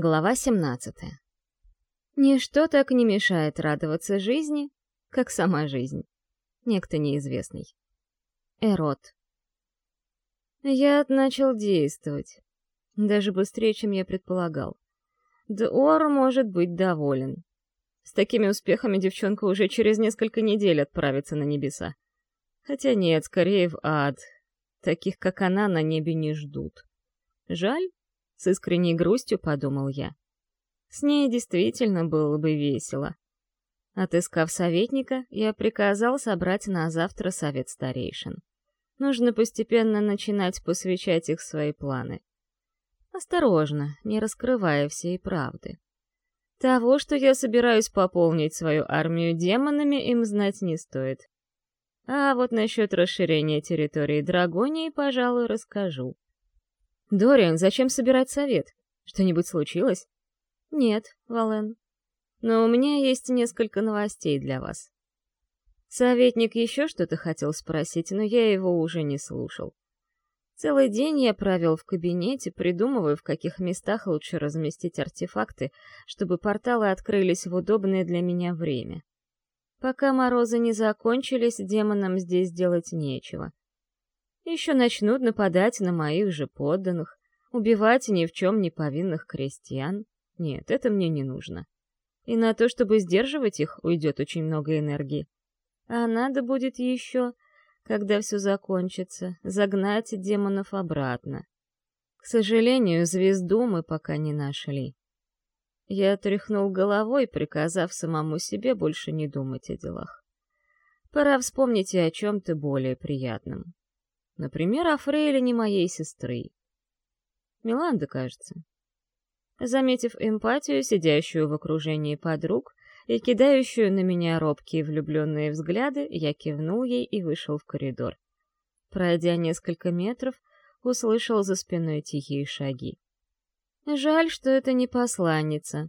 Глава 17. Ничто так не мешает радоваться жизни, как сама жизнь. Некто неизвестный. Эрот. Я начал действовать. Даже быстрее, чем я предполагал. Дор может быть доволен. С такими успехами девчонка уже через несколько недель отправится на небеса. Хотя нет, скорее в ад. Таких, как она, на небе не ждут. Жаль, с искренней грустью подумал я. С ней действительно было бы весело. Отыскав советника, я приказал собрать на завтра совет старейшин. Нужно постепенно начинать посвящать их свои планы. Осторожно, не раскрывая всей правды. Того, что я собираюсь пополнить свою армию демонами, им знать не стоит. А вот насчет расширения территории Драгонии, пожалуй, расскажу. «Дориан, зачем собирать совет? Что-нибудь случилось?» «Нет, Вален. Но у меня есть несколько новостей для вас». Советник еще что-то хотел спросить, но я его уже не слушал. Целый день я провел в кабинете, придумывая, в каких местах лучше разместить артефакты, чтобы порталы открылись в удобное для меня время. Пока морозы не закончились, демонам здесь делать нечего. Еще начнут нападать на моих же подданных, убивать ни в чем не повинных крестьян. Нет, это мне не нужно. И на то, чтобы сдерживать их, уйдет очень много энергии. А надо будет еще, когда все закончится, загнать демонов обратно. К сожалению, звезду мы пока не нашли. Я тряхнул головой, приказав самому себе больше не думать о делах. Пора вспомнить и о чем-то более приятном. Например, о фрейлине моей сестры. Миланда, кажется. Заметив эмпатию, сидящую в окружении подруг, и кидающую на меня робкие влюбленные взгляды, я кивнул ей и вышел в коридор. Пройдя несколько метров, услышал за спиной тихие шаги. Жаль, что это не посланница.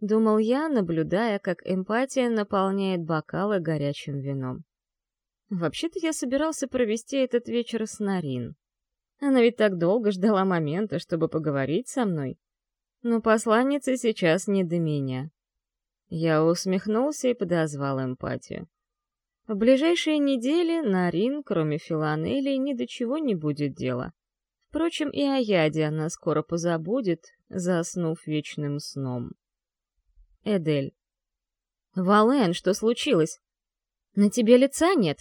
Думал я, наблюдая, как эмпатия наполняет бокалы горячим вином. Вообще-то я собирался провести этот вечер с Нарин. Она ведь так долго ждала момента, чтобы поговорить со мной. Но посланница сейчас не до меня. Я усмехнулся и подозвал эмпатию. В ближайшие недели Нарин, кроме Филанели, ни до чего не будет дела. Впрочем, и о яде она скоро позабудет, заснув вечным сном. Эдель. «Вален, что случилось? На тебе лица нет?»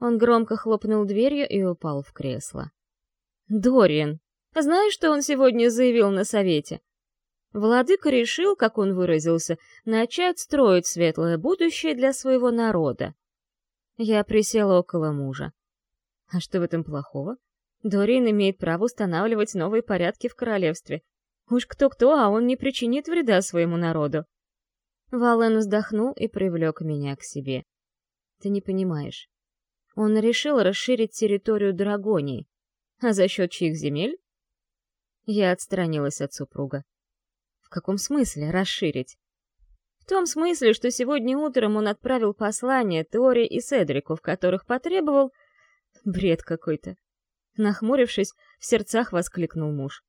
Он громко хлопнул дверью и упал в кресло. «Дориан, знаешь, что он сегодня заявил на совете? Владыка решил, как он выразился, начать строить светлое будущее для своего народа. Я присела около мужа. А что в этом плохого? Дориан имеет право устанавливать новые порядки в королевстве. Уж кто-кто, а он не причинит вреда своему народу. Вален вздохнул и привлек меня к себе. Ты не понимаешь. Он решил расширить территорию Драгонии. А за счет чьих земель? Я отстранилась от супруга. В каком смысле расширить? В том смысле, что сегодня утром он отправил послание Теоре и Седрику, в которых потребовал... Бред какой-то. Нахмурившись, в сердцах воскликнул муж.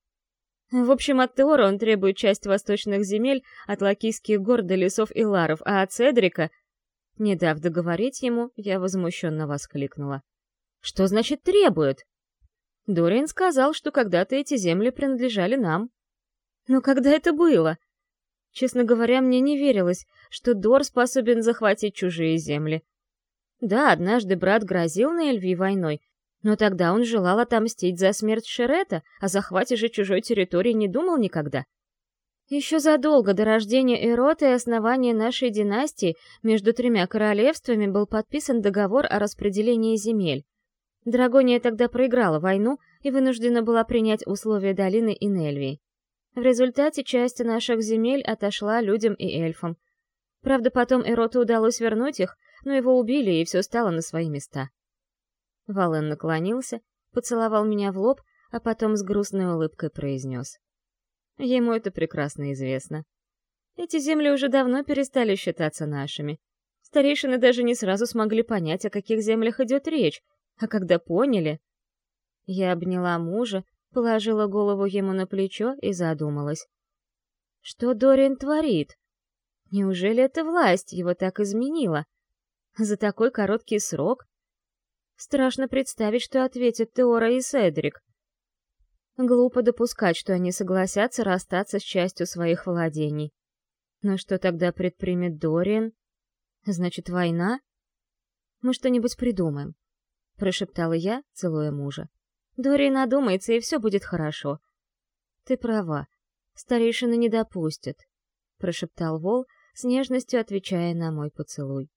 В общем, от Теора он требует часть восточных земель от Лакийских гор до лесов и ларов, а от Седрика не дав договорить ему, я возмущенно воскликнула. «Что значит требует?» Дориан сказал, что когда-то эти земли принадлежали нам. Но когда это было? Честно говоря, мне не верилось, что Дор способен захватить чужие земли. Да, однажды брат грозил на Эльви войной, но тогда он желал отомстить за смерть Шерета, о захвате же чужой территории не думал никогда. Еще задолго до рождения Эрота и основания нашей династии между тремя королевствами был подписан договор о распределении земель. Драгония тогда проиграла войну и вынуждена была принять условия долины Инельвии. В результате часть наших земель отошла людям и эльфам. Правда, потом Эроту удалось вернуть их, но его убили, и все стало на свои места. Вален наклонился, поцеловал меня в лоб, а потом с грустной улыбкой произнес. Ему это прекрасно известно. Эти земли уже давно перестали считаться нашими. Старейшины даже не сразу смогли понять, о каких землях идет речь, а когда поняли... Я обняла мужа, положила голову ему на плечо и задумалась. Что Дориан творит? Неужели эта власть его так изменила? За такой короткий срок? Страшно представить, что ответят Теора и Седрик. Глупо допускать, что они согласятся расстаться с частью своих владений. Но что тогда предпримет Дориан? Значит, война? Мы что-нибудь придумаем, — прошептала я, целуя мужа. Дориан надумается, и все будет хорошо. Ты права, старейшины не допустят, — прошептал Вол, с нежностью отвечая на мой поцелуй.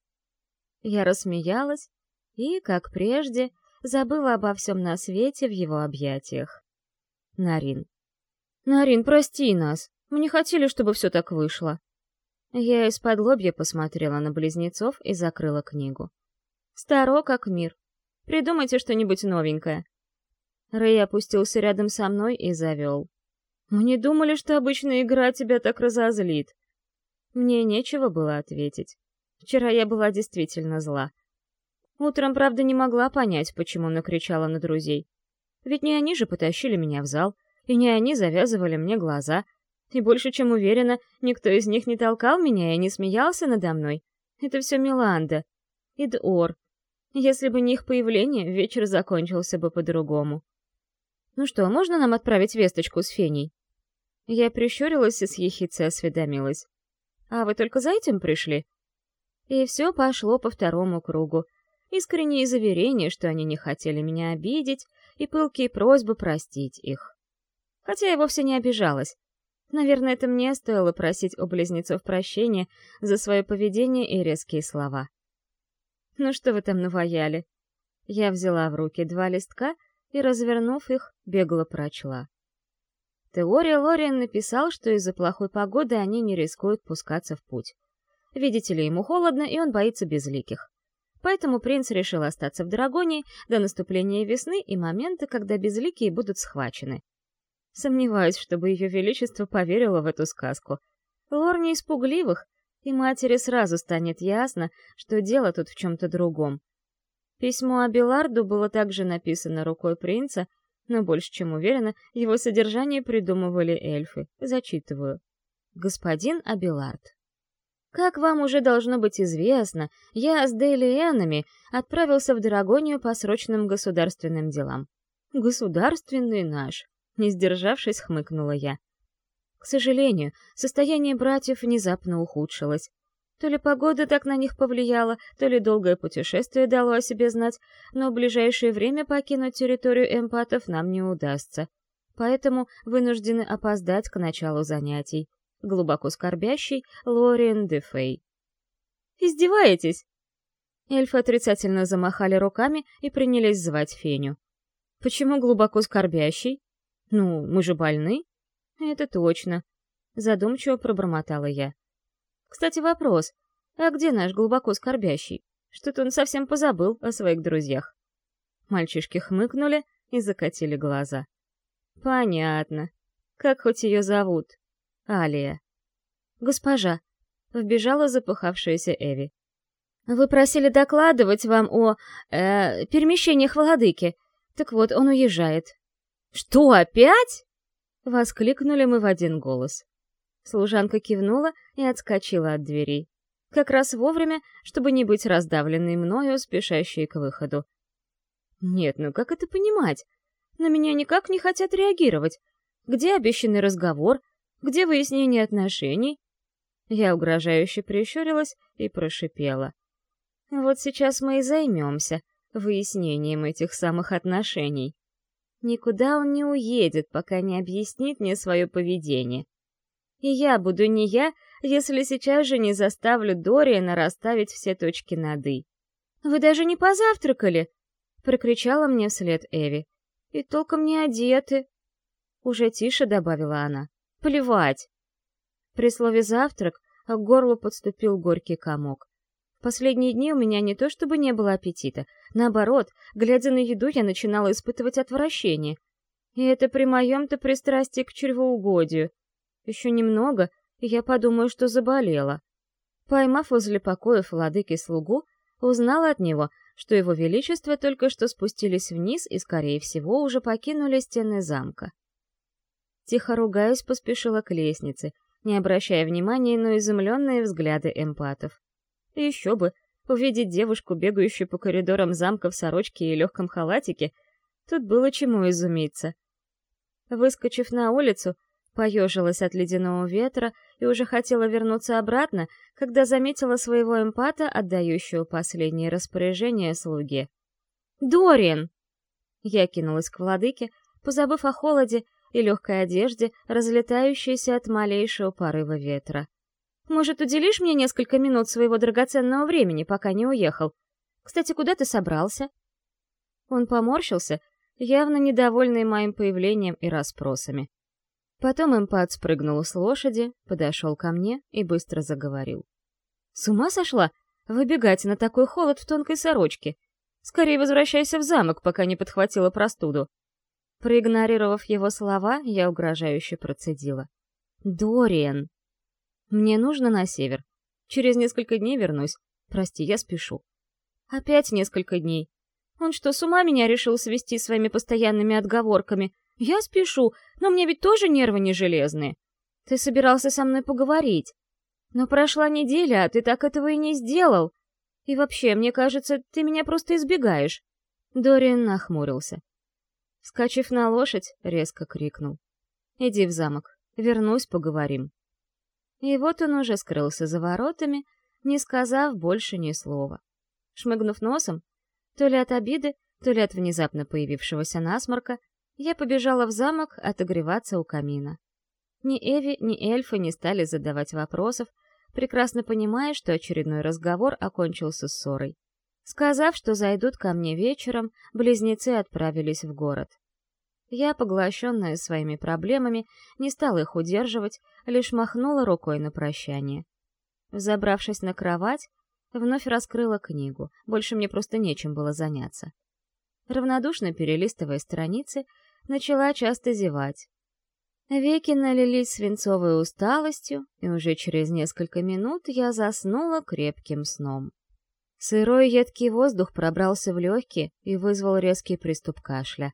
Я рассмеялась и, как прежде, забыла обо всем на свете в его объятиях. Нарин. «Нарин, прости нас. Мы не хотели, чтобы все так вышло». Я из-под лобья посмотрела на близнецов и закрыла книгу. «Старо как мир. Придумайте что-нибудь новенькое». Рэй опустился рядом со мной и завел. «Мы не думали, что обычная игра тебя так разозлит». Мне нечего было ответить. Вчера я была действительно зла. Утром, правда, не могла понять, почему накричала на друзей. Ведь не они же потащили меня в зал, и не они завязывали мне глаза. И больше чем уверена, никто из них не толкал меня и не смеялся надо мной. Это все Миланда. И Дор. Если бы не их появление, вечер закончился бы по-другому. «Ну что, можно нам отправить весточку с Феней?» Я прищурилась и с ехицей осведомилась. «А вы только за этим пришли?» И все пошло по второму кругу. Искренние заверения, что они не хотели меня обидеть, и пылкие просьбы простить их. Хотя я вовсе не обижалась. Наверное, это мне стоило просить у близнецов прощения за свое поведение и резкие слова. «Ну что вы там наваяли?» Я взяла в руки два листка и, развернув их, бегло прочла. Теория Лориан написал, что из-за плохой погоды они не рискуют пускаться в путь. Видите ли, ему холодно, и он боится безликих. Поэтому принц решил остаться в Драгонии до наступления весны и момента, когда безликие будут схвачены. Сомневаюсь, чтобы ее величество поверило в эту сказку. Лор не испугливых, и матери сразу станет ясно, что дело тут в чем-то другом. Письмо Абиларду было также написано рукой принца, но больше чем уверена, его содержание придумывали эльфы. Зачитываю. Господин Абилард. Как вам уже должно быть известно, я с Дейли отправился в Драгонию по срочным государственным делам. Государственный наш, не сдержавшись, хмыкнула я. К сожалению, состояние братьев внезапно ухудшилось. То ли погода так на них повлияла, то ли долгое путешествие дало о себе знать, но в ближайшее время покинуть территорию эмпатов нам не удастся. Поэтому вынуждены опоздать к началу занятий глубоко скорбящий Лориен де Фей. «Издеваетесь?» Эльфы отрицательно замахали руками и принялись звать Феню. «Почему глубоко скорбящий? Ну, мы же больны?» «Это точно», — задумчиво пробормотала я. «Кстати, вопрос. А где наш глубоко скорбящий? Что-то он совсем позабыл о своих друзьях». Мальчишки хмыкнули и закатили глаза. «Понятно. Как хоть ее зовут?» Алия. «Госпожа», — вбежала запыхавшаяся Эви. «Вы просили докладывать вам о... Э, перемещениях владыки. Так вот, он уезжает». «Что, опять?» — воскликнули мы в один голос. Служанка кивнула и отскочила от дверей. Как раз вовремя, чтобы не быть раздавленной мною, спешащей к выходу. Нет, ну как это понимать? На меня никак не хотят реагировать. Где обещанный разговор? Где выяснение отношений?» Я угрожающе прищурилась и прошипела. «Вот сейчас мы и займемся выяснением этих самых отношений. Никуда он не уедет, пока не объяснит мне свое поведение. И я буду не я, если сейчас же не заставлю Дориана расставить все точки над «и». «Вы даже не позавтракали!» — прокричала мне вслед Эви. «И толком не одеты!» Уже тише добавила она. Плевать. При слове «завтрак» к горлу подступил горький комок. В последние дни у меня не то чтобы не было аппетита, наоборот, глядя на еду, я начинала испытывать отвращение. И это при моем-то пристрастии к чревоугодию. Еще немного, и я подумаю, что заболела. Поймав возле покоев владыки слугу, узнала от него, что его величество только что спустились вниз и, скорее всего, уже покинули стены замка. Тихо ругаясь, поспешила к лестнице, не обращая внимания на изумленные взгляды эмпатов. Еще бы, увидеть девушку, бегающую по коридорам замка в сорочке и легком халатике, тут было чему изумиться. Выскочив на улицу, поежилась от ледяного ветра и уже хотела вернуться обратно, когда заметила своего эмпата, отдающего последние распоряжения слуге. «Дориан!» Я кинулась к владыке, позабыв о холоде и легкой одежде, разлетающейся от малейшего порыва ветра. «Может, уделишь мне несколько минут своего драгоценного времени, пока не уехал? Кстати, куда ты собрался?» Он поморщился, явно недовольный моим появлением и расспросами. Потом эмпат спрыгнул с лошади, подошел ко мне и быстро заговорил. «С ума сошла? Выбегать на такой холод в тонкой сорочке. Скорее возвращайся в замок, пока не подхватила простуду. Проигнорировав его слова, я угрожающе процедила. «Дориан!» «Мне нужно на север. Через несколько дней вернусь. Прости, я спешу». «Опять несколько дней. Он что, с ума меня решил свести своими постоянными отговорками? Я спешу, но мне ведь тоже нервы не железные. Ты собирался со мной поговорить. Но прошла неделя, а ты так этого и не сделал. И вообще, мне кажется, ты меня просто избегаешь». Дориан нахмурился. Скачив на лошадь, резко крикнул. «Иди в замок. Вернусь, поговорим». И вот он уже скрылся за воротами, не сказав больше ни слова. Шмыгнув носом, то ли от обиды, то ли от внезапно появившегося насморка, я побежала в замок отогреваться у камина. Ни Эви, ни эльфы не стали задавать вопросов, прекрасно понимая, что очередной разговор окончился ссорой. Сказав, что зайдут ко мне вечером, близнецы отправились в город. Я, поглощенная своими проблемами, не стала их удерживать, лишь махнула рукой на прощание. Взобравшись на кровать, вновь раскрыла книгу, больше мне просто нечем было заняться. Равнодушно перелистывая страницы, начала часто зевать. Веки налились свинцовой усталостью, и уже через несколько минут я заснула крепким сном. Сырой едкий воздух пробрался в легкие и вызвал резкий приступ кашля.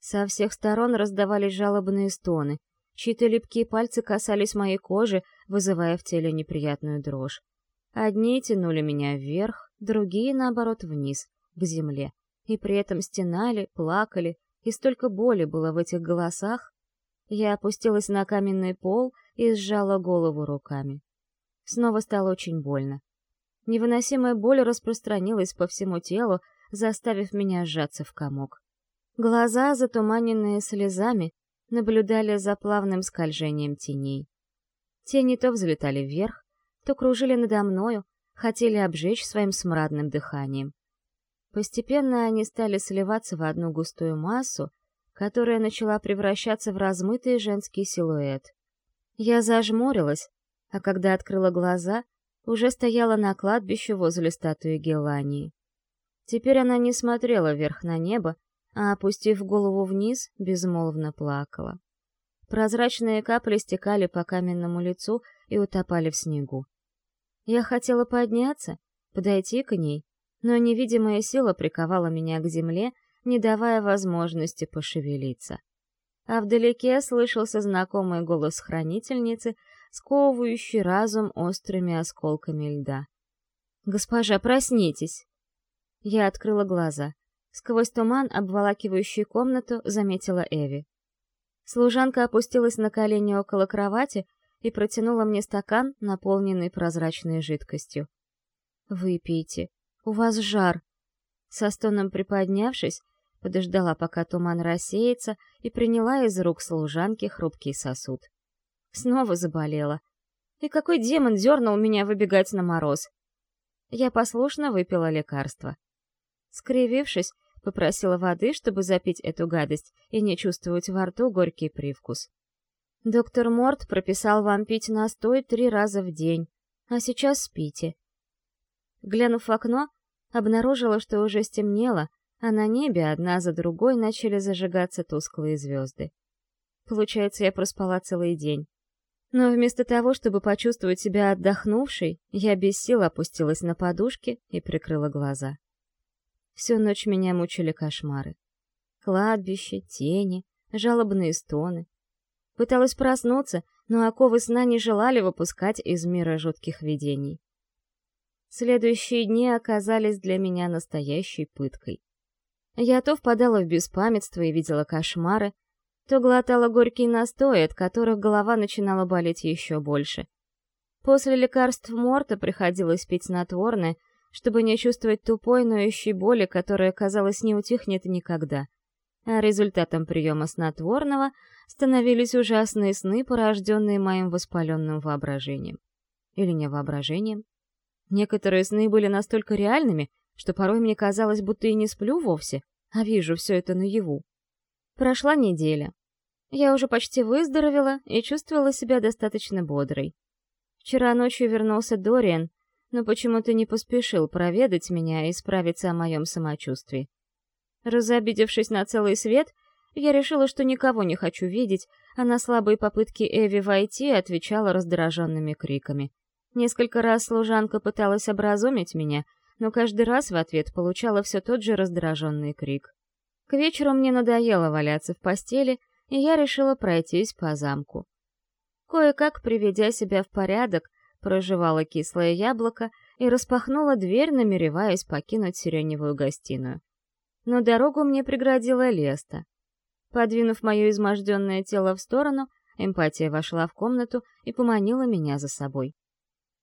Со всех сторон раздавались жалобные стоны, чьи-то липкие пальцы касались моей кожи, вызывая в теле неприятную дрожь. Одни тянули меня вверх, другие, наоборот, вниз, к земле, и при этом стенали, плакали, и столько боли было в этих голосах. Я опустилась на каменный пол и сжала голову руками. Снова стало очень больно. Невыносимая боль распространилась по всему телу, заставив меня сжаться в комок. Глаза, затуманенные слезами, наблюдали за плавным скольжением теней. Тени то взлетали вверх, то кружили надо мною, хотели обжечь своим смрадным дыханием. Постепенно они стали сливаться в одну густую массу, которая начала превращаться в размытый женский силуэт. Я зажмурилась, а когда открыла глаза, уже стояла на кладбище возле статуи Гелании. Теперь она не смотрела вверх на небо, а, опустив голову вниз, безмолвно плакала. Прозрачные капли стекали по каменному лицу и утопали в снегу. Я хотела подняться, подойти к ней, но невидимая сила приковала меня к земле, не давая возможности пошевелиться. А вдалеке слышался знакомый голос хранительницы, сковывающий разум острыми осколками льда. «Госпожа, проснитесь!» Я открыла глаза. Сквозь туман, обволакивающий комнату, заметила Эви. Служанка опустилась на колени около кровати и протянула мне стакан, наполненный прозрачной жидкостью. «Выпейте. У вас жар». Со стоном приподнявшись, подождала, пока туман рассеется, и приняла из рук служанки хрупкий сосуд. Снова заболела. И какой демон дернул меня выбегать на мороз? Я послушно выпила лекарство. Скривившись, попросила воды, чтобы запить эту гадость и не чувствовать во рту горький привкус. Доктор Морт прописал вам пить настой три раза в день, а сейчас спите. Глянув в окно, обнаружила, что уже стемнело, а на небе одна за другой начали зажигаться тусклые звезды. Получается, я проспала целый день. Но вместо того, чтобы почувствовать себя отдохнувшей, я без сил опустилась на подушки и прикрыла глаза. Всю ночь меня мучили кошмары. Кладбище, тени, жалобные стоны. Пыталась проснуться, но оковы сна не желали выпускать из мира жутких видений. Следующие дни оказались для меня настоящей пыткой. Я то впадала в беспамятство и видела кошмары, то глотала горький настой, от которых голова начинала болеть еще больше. После лекарств Морта приходилось пить снотворное, чтобы не чувствовать тупой, ноющей боли, которая, казалось, не утихнет никогда. А результатом приема снотворного становились ужасные сны, порожденные моим воспаленным воображением. Или не воображением. Некоторые сны были настолько реальными, что порой мне казалось, будто и не сплю вовсе, а вижу все это наяву. Прошла неделя. Я уже почти выздоровела и чувствовала себя достаточно бодрой. Вчера ночью вернулся Дориан, но почему-то не поспешил проведать меня и справиться о моем самочувствии. Разобидевшись на целый свет, я решила, что никого не хочу видеть, а на слабые попытки Эви войти отвечала раздраженными криками. Несколько раз служанка пыталась образумить меня, но каждый раз в ответ получала все тот же раздраженный крик. К вечеру мне надоело валяться в постели, и я решила пройтись по замку. Кое-как, приведя себя в порядок, прожевала кислое яблоко и распахнула дверь, намереваясь покинуть сиреневую гостиную. Но дорогу мне преградила Леста. Подвинув мое изможденное тело в сторону, эмпатия вошла в комнату и поманила меня за собой.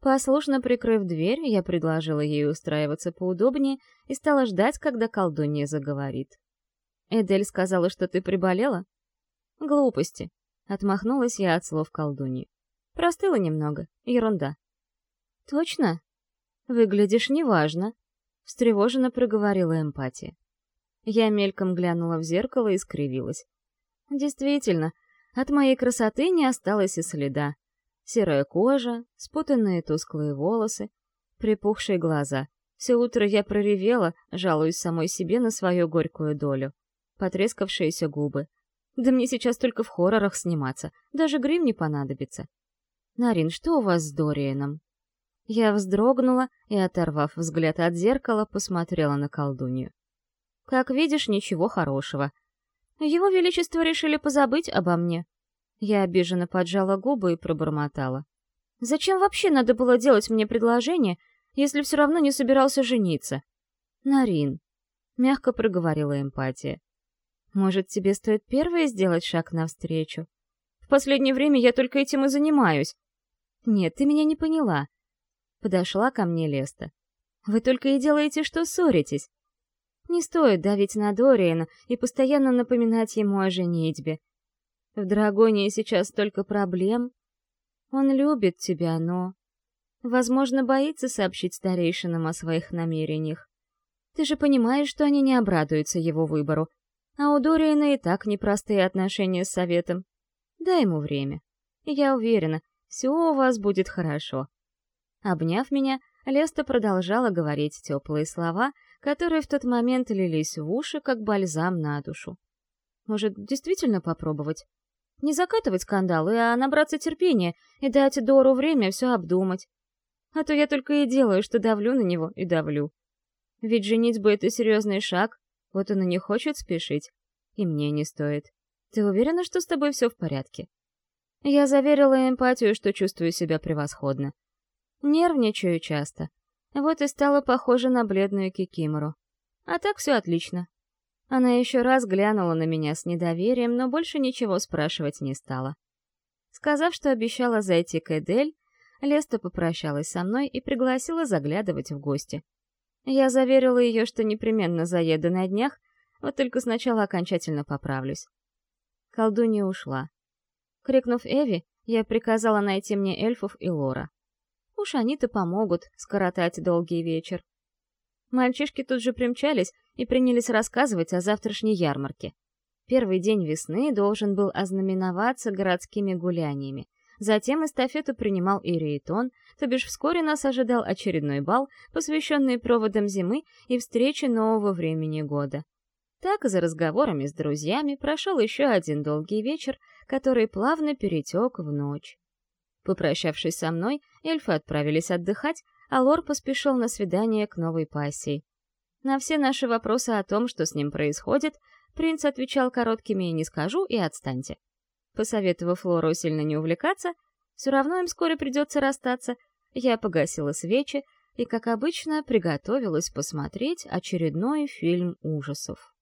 Послушно прикрыв дверь, я предложила ей устраиваться поудобнее и стала ждать, когда колдунья заговорит. «Эдель сказала, что ты приболела?» «Глупости», — отмахнулась я от слов колдуньи. «Простыла немного. Ерунда». «Точно? Выглядишь неважно», — встревоженно проговорила эмпатия. Я мельком глянула в зеркало и скривилась. Действительно, от моей красоты не осталось и следа. Серая кожа, спутанные тусклые волосы, припухшие глаза. Все утро я проревела, жалуясь самой себе на свою горькую долю. Потрескавшиеся губы. Да мне сейчас только в хоррорах сниматься, даже грим не понадобится. «Нарин, что у вас с Дорианом?» Я вздрогнула и, оторвав взгляд от зеркала, посмотрела на колдунью. Как видишь, ничего хорошего. Его Величество решили позабыть обо мне. Я обиженно поджала губы и пробормотала. Зачем вообще надо было делать мне предложение, если все равно не собирался жениться? Нарин, мягко проговорила эмпатия. Может, тебе стоит первой сделать шаг навстречу? В последнее время я только этим и занимаюсь. Нет, ты меня не поняла. Подошла ко мне Леста. Вы только и делаете, что ссоритесь. Не стоит давить на Дориана и постоянно напоминать ему о женитьбе. В Драгонии сейчас столько проблем. Он любит тебя, но... Возможно, боится сообщить старейшинам о своих намерениях. Ты же понимаешь, что они не обрадуются его выбору. А у Дориана и так непростые отношения с Советом. Дай ему время. Я уверена, все у вас будет хорошо. Обняв меня, Леста продолжала говорить теплые слова, которые в тот момент лились в уши, как бальзам на душу. Может, действительно попробовать? Не закатывать скандалы, а набраться терпения и дать Дору время все обдумать. А то я только и делаю, что давлю на него и давлю. Ведь женитьба — это серьезный шаг, вот он и не хочет спешить. И мне не стоит. Ты уверена, что с тобой все в порядке? Я заверила эмпатию, что чувствую себя превосходно. Нервничаю часто, вот и стала похожа на бледную Кикимору. А так все отлично. Она еще раз глянула на меня с недоверием, но больше ничего спрашивать не стала. Сказав, что обещала зайти к Эдель, Леста попрощалась со мной и пригласила заглядывать в гости. Я заверила ее, что непременно заеду на днях, вот только сначала окончательно поправлюсь. Колдунья ушла. Крикнув Эви, я приказала найти мне эльфов и Лора. Уж они-то помогут скоротать долгий вечер. Мальчишки тут же примчались и принялись рассказывать о завтрашней ярмарке. Первый день весны должен был ознаменоваться городскими гуляниями. Затем эстафету принимал Ириетон, то бишь вскоре нас ожидал очередной бал, посвященный проводам зимы и встрече нового времени года. Так, за разговорами с друзьями, прошел еще один долгий вечер, который плавно перетек в ночь. Попрощавшись со мной, эльфы отправились отдыхать, а Лор поспешил на свидание к новой пассии. На все наши вопросы о том, что с ним происходит, принц отвечал короткими «не скажу» и «отстаньте». Посоветовав Флору сильно не увлекаться, все равно им вскоре придется расстаться, я погасила свечи и, как обычно, приготовилась посмотреть очередной фильм ужасов.